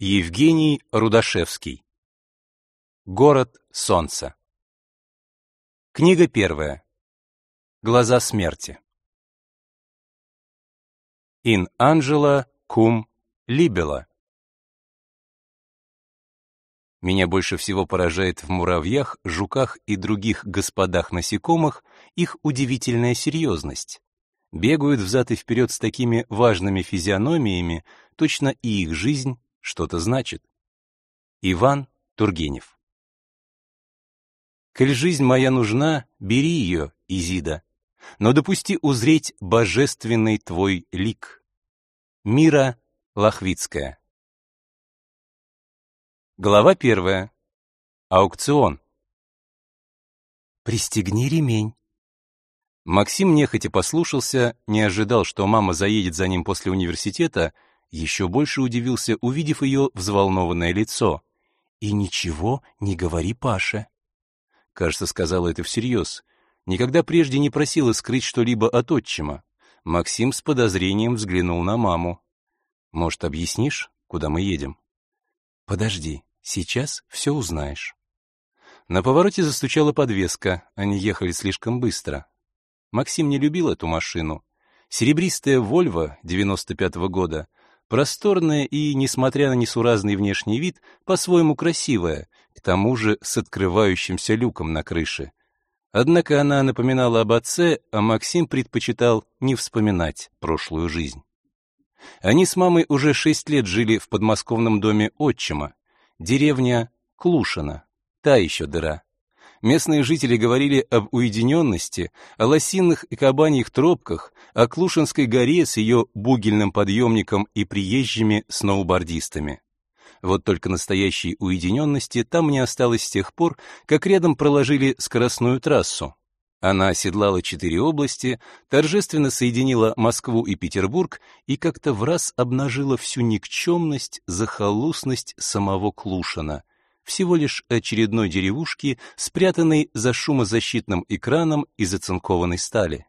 Евгений Рудашевский. Город солнца. Книга первая. Глаза смерти. Ин Анджела Кум Либела. Меня больше всего поражает в муравьях, жуках и других господах-насекомых их удивительная серьезность. Бегают взад и вперед с такими важными физиономиями, точно и их жизнь что-то значит. Иван Тургенев Коль жизнь моя нужна, бери ее, Изида, но допусти узреть божественный твой лик. Мира Лохвицкая Глава первая. Аукцион. «Пристегни ремень». Максим нехотя послушался, не ожидал, что мама заедет за ним после университета, еще больше удивился, увидев ее взволнованное лицо. «И ничего не говори Паше». Кажется, сказала это всерьез. Никогда прежде не просила скрыть что-либо от отчима. Максим с подозрением взглянул на маму. «Может, объяснишь, куда мы едем?» «Подожди, сейчас все узнаешь». На повороте застучала подвеска, они ехали слишком быстро. Максим не любил эту машину. Серебристая «Вольво» 95-го года Просторная и, несмотря на несуразный внешний вид, по-своему красивая, к тому же с открывающимся люком на крыше. Однако она напоминала об отце, а Максим предпочитал не вспоминать прошлую жизнь. Они с мамой уже шесть лет жили в подмосковном доме отчима, деревня Клушина, та еще дыра. Местные жители говорили об уединенности, о лосиных и кабаньих тропках, о Клушинской горе с ее бугельным подъемником и приезжими сноубордистами. Вот только настоящей уединенности там не осталось с тех пор, как рядом проложили скоростную трассу. Она оседлала четыре области, торжественно соединила Москву и Петербург и как-то в раз обнажила всю никчемность, захолустность самого Клушина, всего лишь очередной деревушки, спрятанной за шумозащитным экраном из оцинкованной стали.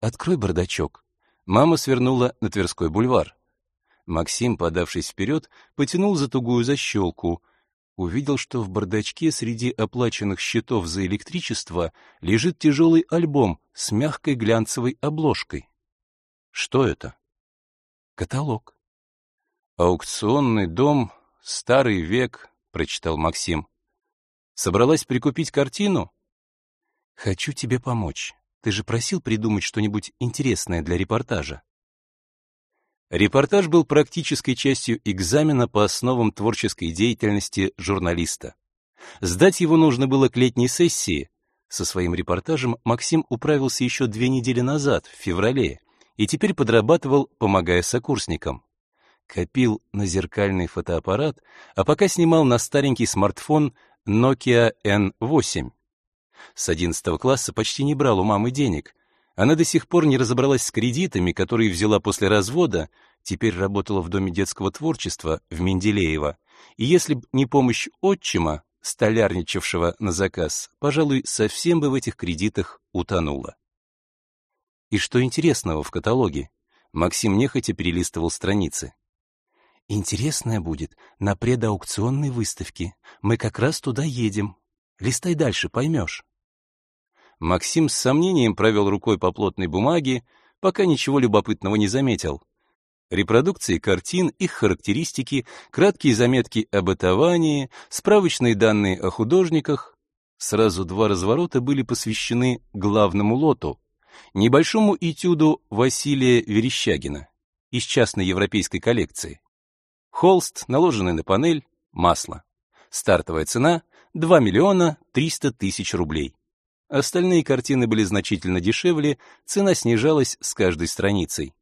«Открой бардачок». Мама свернула на Тверской бульвар. Максим, подавшись вперед, потянул за тугую защелку. Увидел, что в бардачке среди оплаченных счетов за электричество лежит тяжелый альбом с мягкой глянцевой обложкой. Что это? Каталог. Аукционный дом, старый век, прочитал Максим. Собралась прикупить картину? Хочу тебе помочь. Ты же просил придумать что-нибудь интересное для репортажа. Репортаж был практической частью экзамена по основам творческой деятельности журналиста. Сдать его нужно было к летней сессии. Со своим репортажем Максим управился еще две недели назад, в феврале, и теперь подрабатывал, помогая сокурсникам копил на зеркальный фотоаппарат, а пока снимал на старенький смартфон Nokia N8. С 11 класса почти не брал у мамы денег. Она до сих пор не разобралась с кредитами, которые взяла после развода, теперь работала в Доме детского творчества в Менделеево. И если б не помощь отчима, столярничавшего на заказ, пожалуй, совсем бы в этих кредитах утонула. И что интересного в каталоге? Максим нехотя перелистывал страницы. Интересное будет на предаукционной выставке. Мы как раз туда едем. Листай дальше, поймешь. Максим с сомнением провел рукой по плотной бумаге, пока ничего любопытного не заметил. Репродукции картин, их характеристики, краткие заметки об бытовании, справочные данные о художниках. Сразу два разворота были посвящены главному лоту, небольшому этюду Василия Верещагина из частной европейской коллекции. Холст, наложенный на панель, масло. Стартовая цена — 2 миллиона 300 тысяч рублей. Остальные картины были значительно дешевле, цена снижалась с каждой страницей.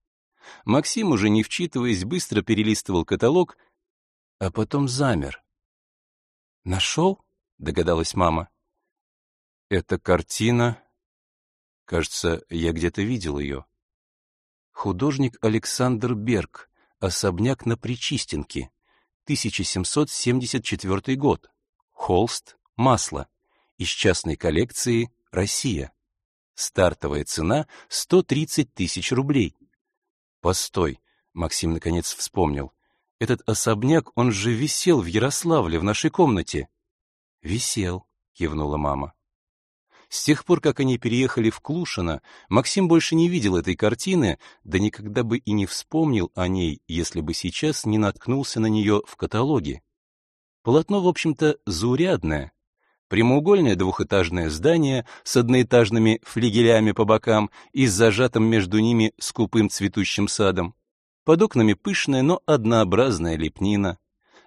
Максим, уже не вчитываясь, быстро перелистывал каталог, а потом замер. «Нашел?» — догадалась мама. «Это картина...» Кажется, я где-то видел ее. Художник Александр Берг, Особняк на Причистенке. 1774 год. Холст, масло. Из частной коллекции «Россия». Стартовая цена 130 тысяч рублей. Постой, Максим наконец вспомнил. Этот особняк, он же висел в Ярославле, в нашей комнате. Висел, кивнула мама. С тех пор, как они переехали в Клушино, Максим больше не видел этой картины, да никогда бы и не вспомнил о ней, если бы сейчас не наткнулся на нее в каталоге. Полотно, в общем-то, заурядное. Прямоугольное двухэтажное здание с одноэтажными флигелями по бокам и с зажатым между ними скупым цветущим садом. Под окнами пышная, но однообразная лепнина.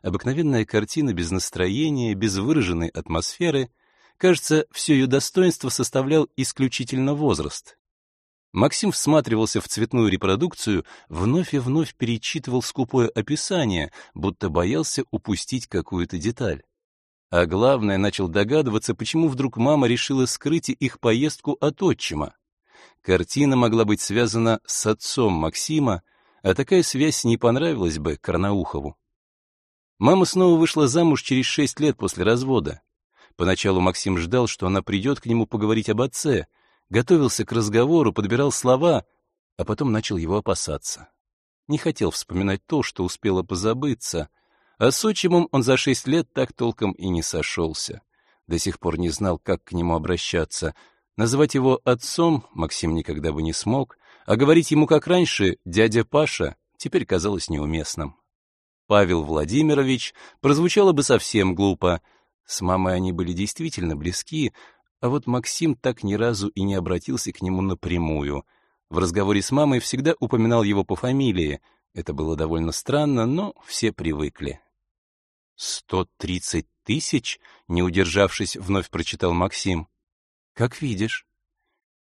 Обыкновенная картина без настроения, без выраженной атмосферы. Кажется, все ее достоинство составлял исключительно возраст. Максим всматривался в цветную репродукцию, вновь и вновь перечитывал скупое описание, будто боялся упустить какую-то деталь. А главное, начал догадываться, почему вдруг мама решила скрыть их поездку от отчима. Картина могла быть связана с отцом Максима, а такая связь не понравилась бы Карнаухову. Мама снова вышла замуж через шесть лет после развода. Поначалу Максим ждал, что она придет к нему поговорить об отце — готовился к разговору, подбирал слова, а потом начал его опасаться. Не хотел вспоминать то, что успело позабыться, а с отчимом он за шесть лет так толком и не сошелся. До сих пор не знал, как к нему обращаться. Называть его отцом Максим никогда бы не смог, а говорить ему, как раньше, дядя Паша, теперь казалось неуместным. Павел Владимирович прозвучало бы совсем глупо. С мамой они были действительно близки, а вот Максим так ни разу и не обратился к нему напрямую. В разговоре с мамой всегда упоминал его по фамилии. Это было довольно странно, но все привыкли. «Сто тридцать тысяч?» — не удержавшись, вновь прочитал Максим. «Как видишь».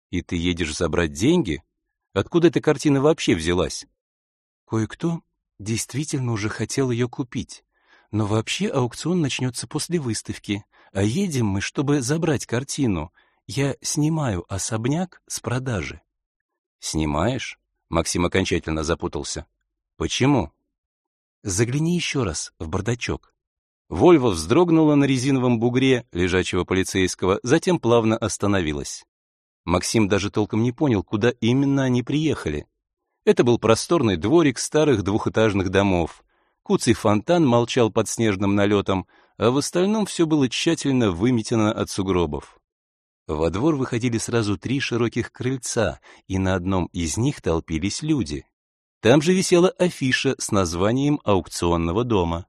«И ты едешь забрать деньги? Откуда эта картина вообще взялась?» Кое-кто действительно уже хотел ее купить. Но вообще аукцион начнется после выставки. А едем мы, чтобы забрать картину. Я снимаю особняк с продажи. Снимаешь? Максим окончательно запутался. Почему? Загляни еще раз в бардачок. Вольва вздрогнула на резиновом бугре лежачего полицейского, затем плавно остановилась. Максим даже толком не понял, куда именно они приехали. Это был просторный дворик старых двухэтажных домов. Куцый фонтан молчал под снежным налетом, а в остальном все было тщательно выметено от сугробов. Во двор выходили сразу три широких крыльца, и на одном из них толпились люди. Там же висела афиша с названием аукционного дома.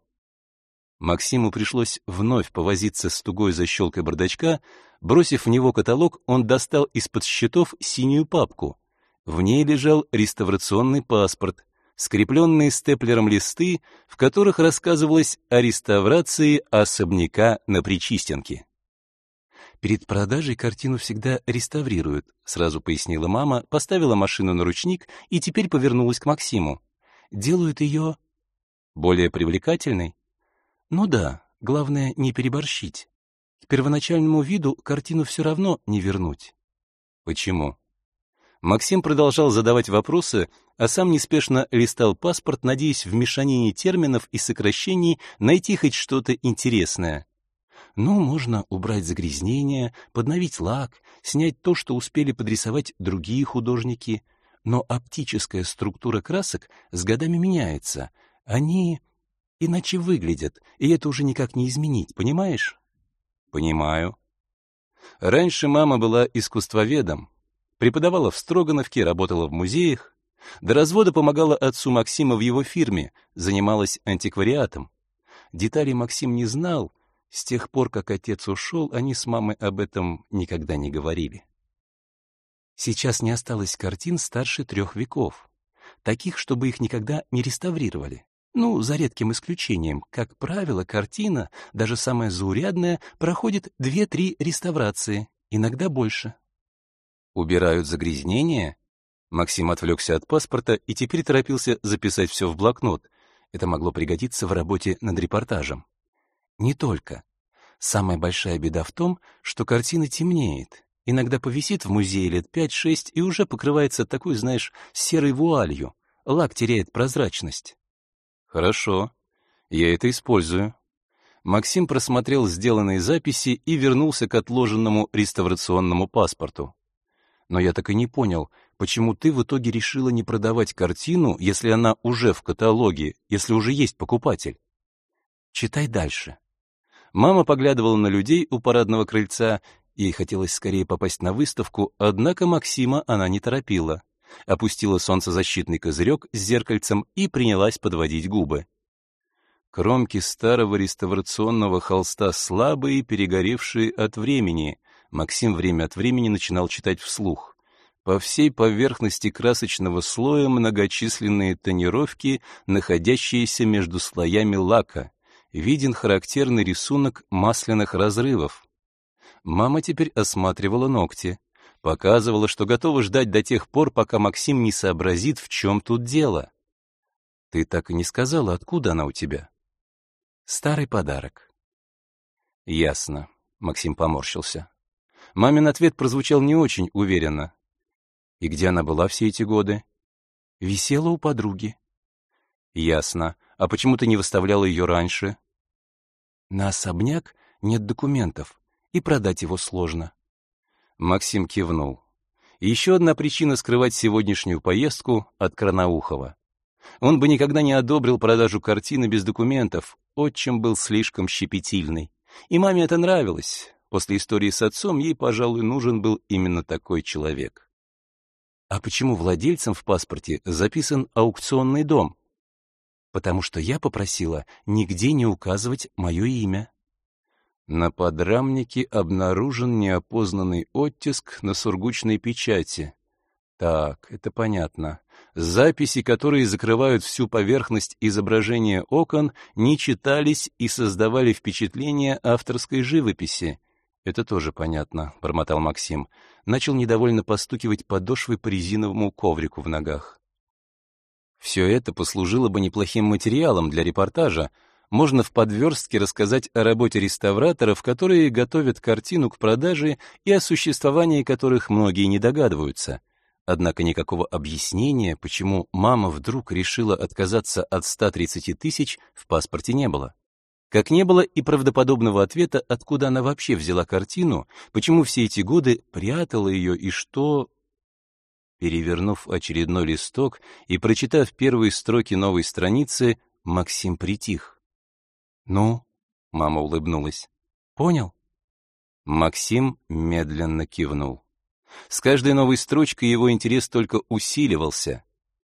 Максиму пришлось вновь повозиться с тугой защелкой бардачка. Бросив в него каталог, он достал из-под счетов синюю папку. В ней лежал реставрационный паспорт, скрепленные степлером листы, в которых рассказывалось о реставрации особняка на Причистенке. «Перед продажей картину всегда реставрируют», — сразу пояснила мама, поставила машину на ручник и теперь повернулась к Максиму. «Делают ее более привлекательной?» «Ну да, главное не переборщить. К первоначальному виду картину все равно не вернуть». «Почему?» Максим продолжал задавать вопросы, а сам неспешно листал паспорт, надеясь в мешанине терминов и сокращений найти хоть что-то интересное. Ну, можно убрать загрязнения, подновить лак, снять то, что успели подрисовать другие художники. Но оптическая структура красок с годами меняется. Они иначе выглядят, и это уже никак не изменить, понимаешь? Понимаю. Раньше мама была искусствоведом, Преподавала в Строгановке, работала в музеях. До развода помогала отцу Максима в его фирме, занималась антиквариатом. Деталей Максим не знал. С тех пор, как отец ушел, они с мамой об этом никогда не говорили. Сейчас не осталось картин старше трех веков. Таких, чтобы их никогда не реставрировали. Ну, за редким исключением, как правило, картина, даже самая заурядная, проходит две-три реставрации, иногда больше. Убирают загрязнения? Максим отвлекся от паспорта и теперь торопился записать все в блокнот. Это могло пригодиться в работе над репортажем. Не только. Самая большая беда в том, что картина темнеет. Иногда повисит в музее лет 5-6 и уже покрывается такой, знаешь, серой вуалью. Лак теряет прозрачность. Хорошо. Я это использую. Максим просмотрел сделанные записи и вернулся к отложенному реставрационному паспорту но я так и не понял, почему ты в итоге решила не продавать картину, если она уже в каталоге, если уже есть покупатель? Читай дальше. Мама поглядывала на людей у парадного крыльца, ей хотелось скорее попасть на выставку, однако Максима она не торопила. Опустила солнцезащитный козырек с зеркальцем и принялась подводить губы. Кромки старого реставрационного холста слабые, перегоревшие от времени. Максим время от времени начинал читать вслух. По всей поверхности красочного слоя многочисленные тонировки, находящиеся между слоями лака виден характерный рисунок масляных разрывов. Мама теперь осматривала ногти, показывала, что готова ждать до тех пор, пока Максим не сообразит, в чем тут дело. Ты так и не сказала, откуда она у тебя? Старый подарок. Ясно, Максим поморщился. Мамин ответ прозвучал не очень уверенно. И где она была все эти годы? Висела у подруги. Ясно. А почему ты не выставляла ее раньше? На особняк нет документов, и продать его сложно. Максим кивнул. Еще одна причина скрывать сегодняшнюю поездку от Кранаухова. Он бы никогда не одобрил продажу картины без документов, отчим был слишком щепетильный. И маме это нравилось. После истории с отцом ей, пожалуй, нужен был именно такой человек. А почему владельцем в паспорте записан аукционный дом? потому что я попросила нигде не указывать мое имя. На подрамнике обнаружен неопознанный оттиск на сургучной печати. Так, это понятно. Записи, которые закрывают всю поверхность изображения окон, не читались и создавали впечатление авторской живописи. Это тоже понятно, бормотал Максим. Начал недовольно постукивать подошвой по резиновому коврику в ногах. Все это послужило бы неплохим материалом для репортажа. Можно в подверстке рассказать о работе реставраторов, которые готовят картину к продаже и о существовании которых многие не догадываются. Однако никакого объяснения, почему мама вдруг решила отказаться от 130 тысяч, в паспорте не было. Как не было и правдоподобного ответа, откуда она вообще взяла картину, почему все эти годы прятала ее и что Перевернув очередной листок и прочитав первые строки новой страницы, Максим притих. «Ну?» — мама улыбнулась. «Понял?» Максим медленно кивнул. С каждой новой строчкой его интерес только усиливался.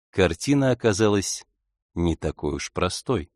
Картина оказалась не такой уж простой.